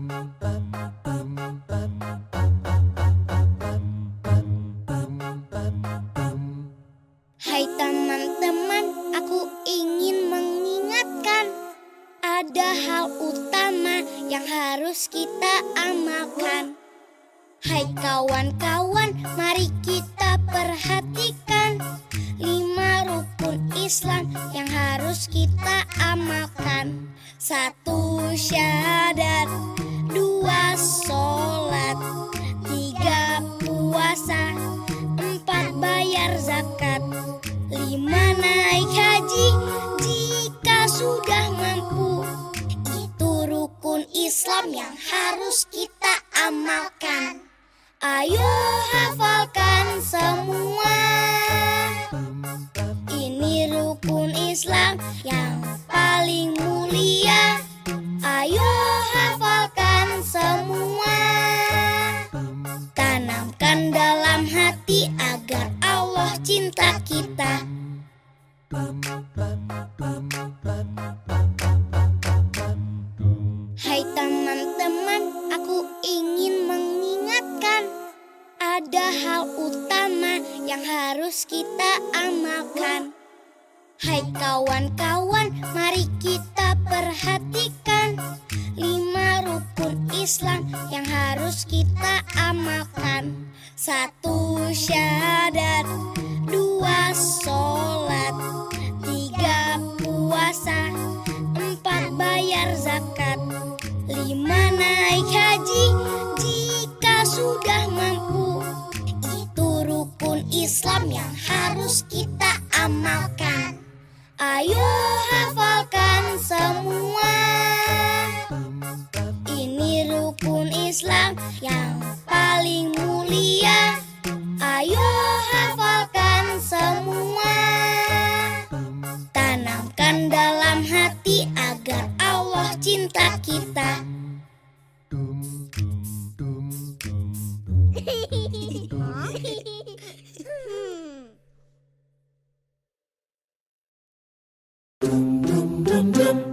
Hai teman-teman, aku ingin mengingatkan ada hal utama yang harus kita amalkan. Hai kawan-kawan, mari kita perhatikan lima rukun Islam yang harus kita amalkan. Satu syahadat, bayar zakat, lima naik haji jika sudah mampu. Itu rukun Islam yang harus kita amalkan. Ayo hafalkan semua. Ini rukun Islam yang paling mulia. Cinta kita. Hai teman-teman, aku ingin mengingatkan ada hal utama yang harus kita amalkan. Hai kawan-kawan, mari kita perhatikan rukun Islam yang harus kita amalkan. Satu syahadat, dua sholat, tiga puasa, empat bayar zakat, lima naik haji jika sudah mampu. Itu rukun Islam yang harus kita amalkan. Ayo Islam yang paling mulia. Ayo hafalkan semua. Tanamkan dalam hati agar Allah cinta kita. dum dum dum